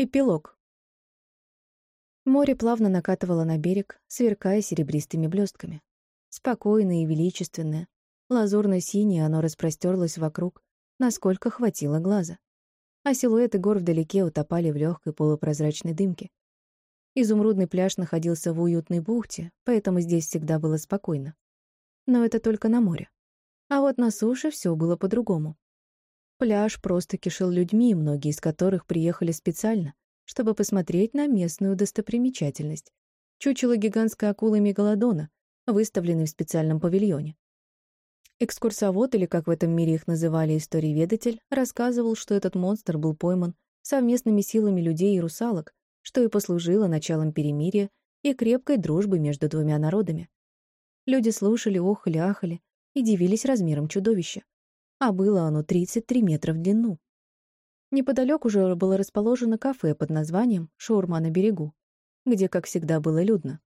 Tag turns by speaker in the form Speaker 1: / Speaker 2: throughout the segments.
Speaker 1: Эпилог. Море плавно накатывало на берег, сверкая серебристыми блестками. Спокойное и величественное, лазурно-синее оно распростерлось вокруг, насколько хватило глаза. А силуэты гор вдалеке утопали в легкой полупрозрачной дымке. Изумрудный пляж находился в уютной бухте, поэтому здесь всегда было спокойно. Но это только на море. А вот на суше все было по-другому. Пляж просто кишел людьми, многие из которых приехали специально, чтобы посмотреть на местную достопримечательность. Чучело гигантской акулы Мегалодона, выставленный в специальном павильоне. Экскурсовод, или как в этом мире их называли историеведатель, рассказывал, что этот монстр был пойман совместными силами людей и русалок, что и послужило началом перемирия и крепкой дружбы между двумя народами. Люди слушали, охали, ахали и дивились размерам чудовища а было оно 33 метра в длину. Неподалеку уже было расположено кафе под названием «Шаурма на берегу», где, как всегда, было людно.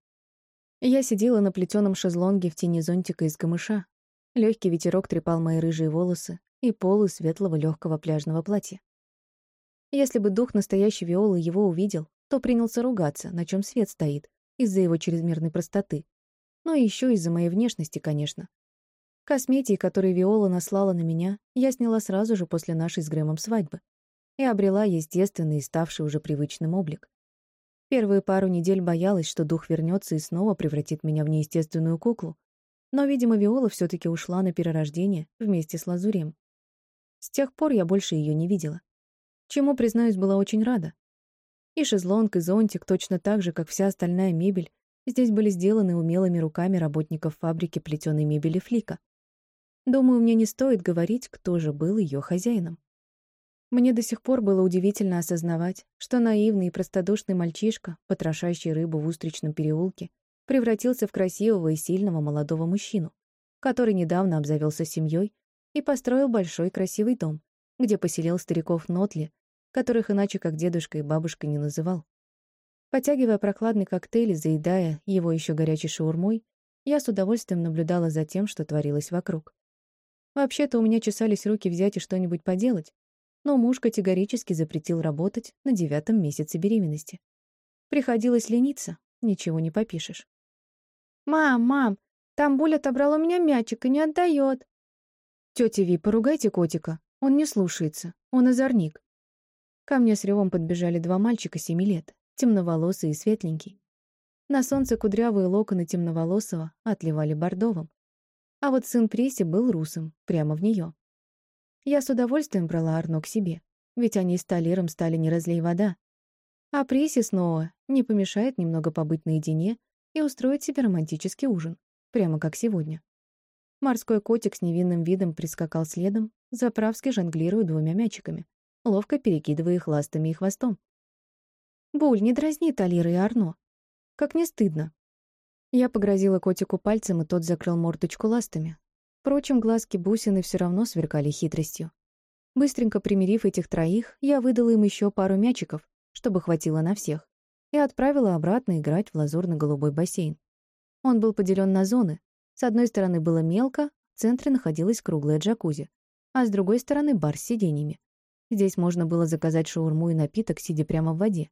Speaker 1: Я сидела на плетеном шезлонге в тени зонтика из камыша. Легкий ветерок трепал мои рыжие волосы и полы светлого легкого пляжного платья. Если бы дух настоящей Виолы его увидел, то принялся ругаться, на чем свет стоит, из-за его чрезмерной простоты. Но еще из-за моей внешности, конечно. Косметики, которые Виола наслала на меня, я сняла сразу же после нашей с Грэмом свадьбы и обрела естественный и ставший уже привычным облик. Первые пару недель боялась, что дух вернется и снова превратит меня в неестественную куклу, но, видимо, Виола все таки ушла на перерождение вместе с Лазурем. С тех пор я больше ее не видела. Чему, признаюсь, была очень рада. И шезлонг, и зонтик, точно так же, как вся остальная мебель, здесь были сделаны умелыми руками работников фабрики плетеной мебели Флика. Думаю, мне не стоит говорить, кто же был ее хозяином. Мне до сих пор было удивительно осознавать, что наивный и простодушный мальчишка, потрошащий рыбу в устричном переулке, превратился в красивого и сильного молодого мужчину, который недавно обзавелся семьей и построил большой красивый дом, где поселил стариков Нотли, которых иначе как дедушка и бабушка не называл. Потягивая прохладный коктейль и заедая его еще горячей шаурмой, я с удовольствием наблюдала за тем, что творилось вокруг. Вообще-то у меня чесались руки взять и что-нибудь поделать, но муж категорически запретил работать на девятом месяце беременности. Приходилось лениться, ничего не попишешь. «Мам, мам, там Буля отобрал у меня мячик и не отдает. Тетя Ви, поругайте котика, он не слушается, он озорник. Ко мне с ревом подбежали два мальчика семи лет, темноволосый и светленький. На солнце кудрявые локоны темноволосого отливали бордовым, а вот сын Преси был русым, прямо в нее. Я с удовольствием брала Арно к себе, ведь они с Талиром стали не разлей вода. А Преси снова не помешает немного побыть наедине и устроить себе романтический ужин, прямо как сегодня. Морской котик с невинным видом прискакал следом, заправски жонглируя двумя мячиками, ловко перекидывая их ластами и хвостом. «Буль, не дразни Талира и Арно. Как не стыдно. Я погрозила котику пальцем, и тот закрыл мордочку ластами. Впрочем, глазки бусины все равно сверкали хитростью. Быстренько примирив этих троих, я выдала им еще пару мячиков, чтобы хватило на всех, и отправила обратно играть в лазурно-голубой бассейн. Он был поделен на зоны. С одной стороны было мелко, в центре находилась круглая джакузи, а с другой стороны бар с сиденьями. Здесь можно было заказать шаурму и напиток, сидя прямо в воде.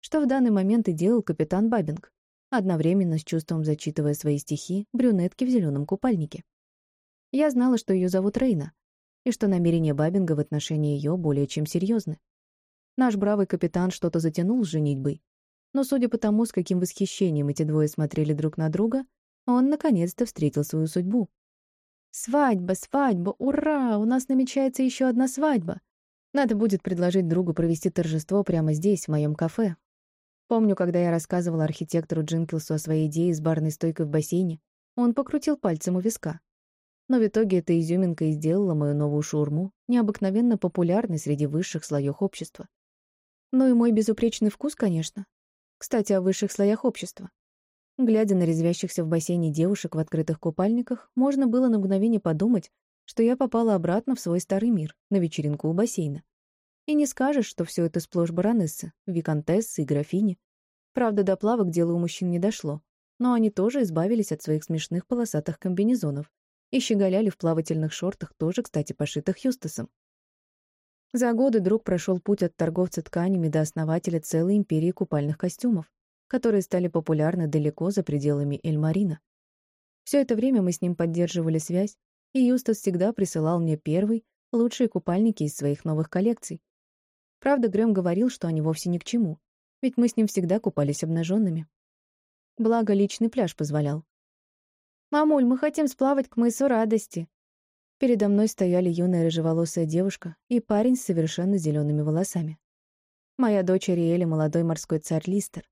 Speaker 1: Что в данный момент и делал капитан Бабинг, одновременно с чувством зачитывая свои стихи брюнетки в зеленом купальнике. Я знала, что ее зовут Рейна, и что намерения Бабинга в отношении ее более чем серьезны. Наш бравый капитан что-то затянул с женитьбой, но судя по тому, с каким восхищением эти двое смотрели друг на друга, он наконец-то встретил свою судьбу. «Свадьба, свадьба, ура! У нас намечается еще одна свадьба!» Надо будет предложить другу провести торжество прямо здесь, в моем кафе, Помню, когда я рассказывала архитектору Джинкилсу о своей идее с барной стойкой в бассейне, он покрутил пальцем у виска. Но в итоге эта изюминка и сделала мою новую шаурму необыкновенно популярной среди высших слоев общества. Ну и мой безупречный вкус, конечно. Кстати, о высших слоях общества. Глядя на резвящихся в бассейне девушек в открытых купальниках, можно было на мгновение подумать, что я попала обратно в свой старый мир, на вечеринку у бассейна. И не скажешь, что все это сплошь баронессы, виконтессы и графини. Правда, до плавок дело у мужчин не дошло, но они тоже избавились от своих смешных полосатых комбинезонов и щеголяли в плавательных шортах, тоже, кстати, пошитых Юстасом. За годы друг прошел путь от торговца тканями до основателя целой империи купальных костюмов, которые стали популярны далеко за пределами Эльмарина. Все это время мы с ним поддерживали связь, и Юстас всегда присылал мне первый, лучшие купальники из своих новых коллекций. Правда, Грэм говорил, что они вовсе ни к чему, ведь мы с ним всегда купались обнаженными. Благо, личный пляж позволял. «Мамуль, мы хотим сплавать к мысу радости», Передо мной стояли юная рыжеволосая девушка и парень с совершенно зелеными волосами. Моя дочь Ариэля, молодой морской царь Листер.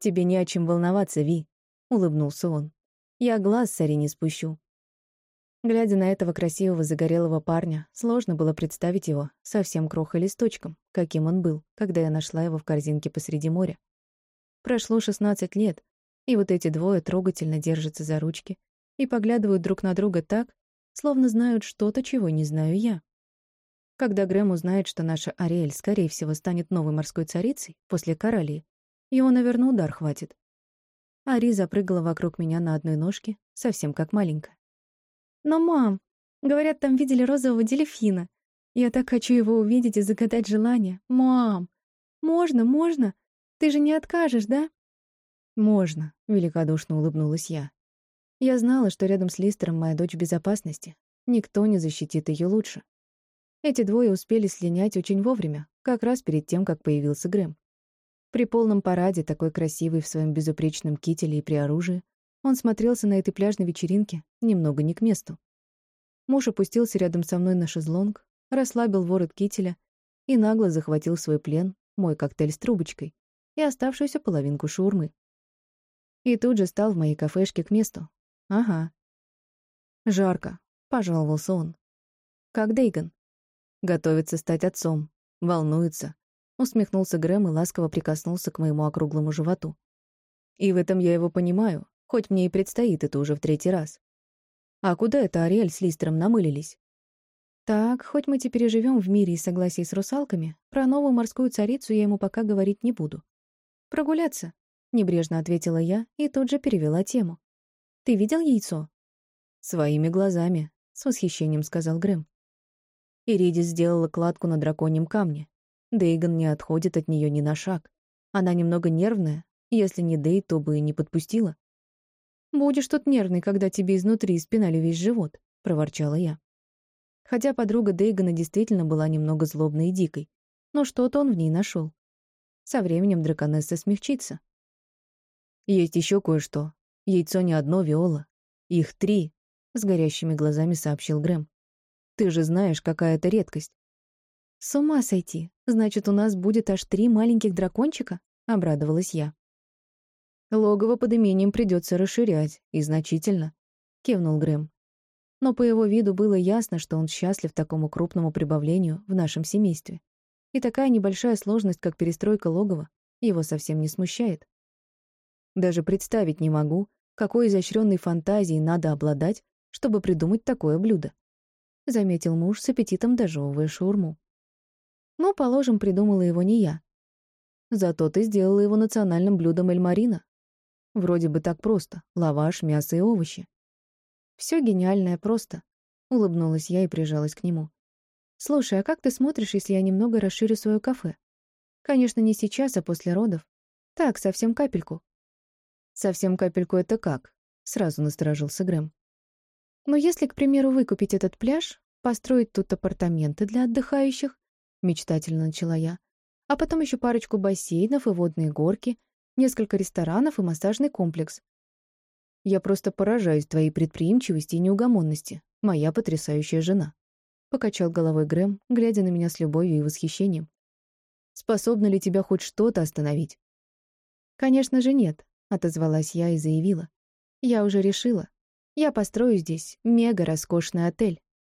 Speaker 1: «Тебе не о чем волноваться, Ви», — улыбнулся он. «Я глаз с не спущу». Глядя на этого красивого загорелого парня, сложно было представить его совсем крохой листочком, каким он был, когда я нашла его в корзинке посреди моря. Прошло 16 лет, и вот эти двое трогательно держатся за ручки и поглядывают друг на друга так, словно знают что-то, чего не знаю я. Когда Грэм узнает, что наша Ариэль, скорее всего, станет новой морской царицей после Коралии, его, наверное, удар хватит. Ари запрыгала вокруг меня на одной ножке, совсем как маленькая. «Но, мам, говорят, там видели розового дельфина. Я так хочу его увидеть и загадать желание. Мам, можно, можно? Ты же не откажешь, да?» «Можно», — великодушно улыбнулась я. Я знала, что рядом с Листером моя дочь в безопасности. Никто не защитит ее лучше. Эти двое успели слинять очень вовремя, как раз перед тем, как появился Грэм. При полном параде, такой красивый в своем безупречном кителе и при оружии, он смотрелся на этой пляжной вечеринке немного не к месту. Муж опустился рядом со мной на шезлонг, расслабил ворот кителя и нагло захватил свой плен, мой коктейль с трубочкой и оставшуюся половинку шаурмы. И тут же стал в моей кафешке к месту, «Ага». «Жарко», — пожаловался он. «Как Дейган?» «Готовится стать отцом. Волнуется». Усмехнулся Грэм и ласково прикоснулся к моему округлому животу. И в этом я его понимаю, хоть мне и предстоит это уже в третий раз. А куда это Ариэль с Листером намылились? Так, хоть мы теперь и живем в мире и согласии с русалками, про новую морскую царицу я ему пока говорить не буду. «Прогуляться», — небрежно ответила я и тут же перевела тему. Ты видел яйцо?» «Своими глазами», — с восхищением сказал Грэм. Иридис сделала кладку на драконьем камне. Дейган не отходит от нее ни на шаг. Она немного нервная. Если не Дей, то бы и не подпустила. «Будешь тут нервный, когда тебе изнутри спинали весь живот», — проворчала я. Хотя подруга Дейгана действительно была немного злобной и дикой, но что-то он в ней нашел. Со временем драконесса смягчится. «Есть еще кое-что», Яйцо не одно, Виола. Их три, — с горящими глазами сообщил Грэм. Ты же знаешь, какая это редкость. С ума сойти. Значит, у нас будет аж три маленьких дракончика? — обрадовалась я. Логово под имением придется расширять, и значительно, — кивнул Грэм. Но по его виду было ясно, что он счастлив такому крупному прибавлению в нашем семействе. И такая небольшая сложность, как перестройка логова, его совсем не смущает. Даже представить не могу, какой изощренной фантазией надо обладать, чтобы придумать такое блюдо. Заметил муж с аппетитом дожевывая шаурму. Ну, положим, придумала его не я. Зато ты сделала его национальным блюдом Эльмарина. Вроде бы так просто. Лаваш, мясо и овощи. Все гениальное просто. Улыбнулась я и прижалась к нему. Слушай, а как ты смотришь, если я немного расширю свое кафе? Конечно, не сейчас, а после родов. Так, совсем капельку. «Совсем капельку это как?» — сразу насторожился Грэм. «Но если, к примеру, выкупить этот пляж, построить тут апартаменты для отдыхающих», — мечтательно начала я, «а потом еще парочку бассейнов и водные горки, несколько ресторанов и массажный комплекс. Я просто поражаюсь твоей предприимчивости и неугомонности, моя потрясающая жена», — покачал головой Грэм, глядя на меня с любовью и восхищением. «Способна ли тебя хоть что-то остановить?» «Конечно же нет», — отозвалась я и заявила. «Я уже решила. Я построю здесь мега-роскошный отель.